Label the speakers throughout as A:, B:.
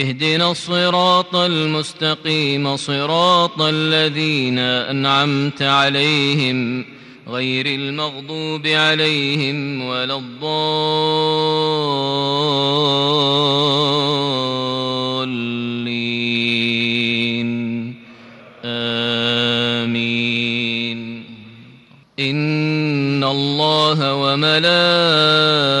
A: اهدنا الصراط المستقيم صراط الذين أنعمت عليهم غير المغضوب عليهم ولا الضالين. آمين. إن الله وملائكته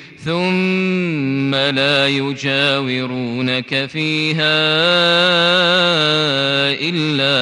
A: ثم لا يجاورونك فيها إلا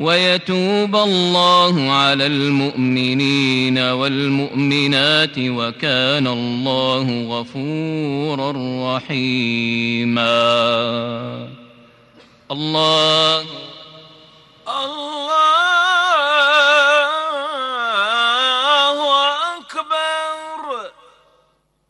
A: ويتوب الله على المؤمنين والمؤمنات وكان الله غفورا رحيما. الله.
B: الله.